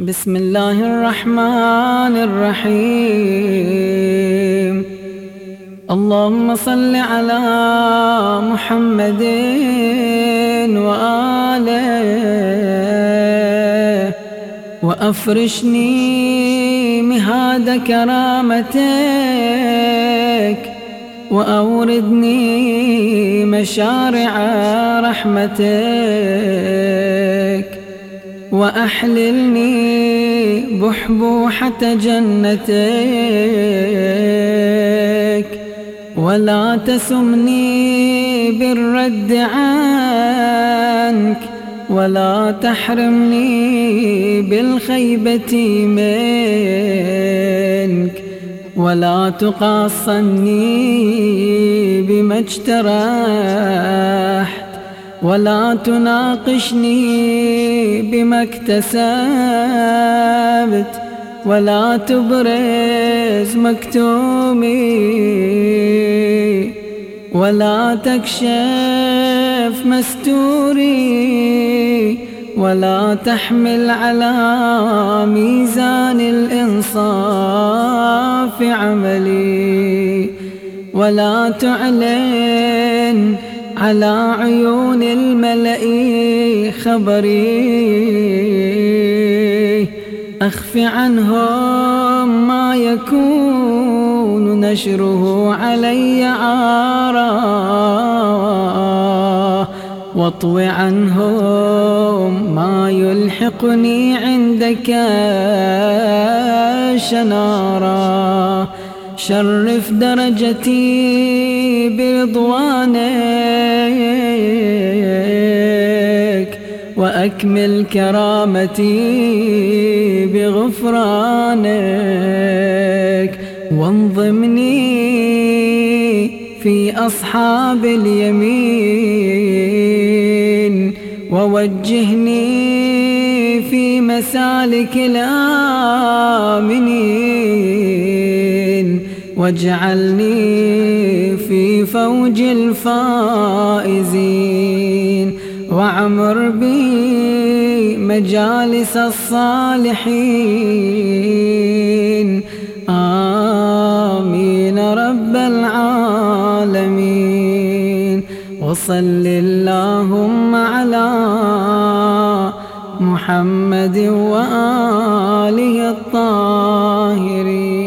بسم الله الرحمن الرحيم. اللهم صل على محمد وآله وأفرشني مهاد كرامتك وأوردني مشارع رحمتك. وأحللني بحبوحة جنتك ولا تسمني بالرد عنك ولا تحرمني بالخيبة منك ولا تقاصني بما اجترحت ولا تناقشني بما اكتسبت ولا تبرز مكتومي ولا تكشف مستوري ولا تحمل على ميزان الإنصاف عملي ولا تعلن على عيون الملأ خبري. أخف عنهم ما يكون نشره علي عارا واطو عنهم ما يلحقني عندك شنارا. شرف درجتي برضوانك وأكمل كرامتي بغفرانك وانضمني في أصحاب اليمين ووجهني في مسالك الآمنين واجعلني في فوج الفائزين وعمر بي مجالس الصالحين. آمين رب العالمين. وصل اللهم على محمد وآله الطاهرين.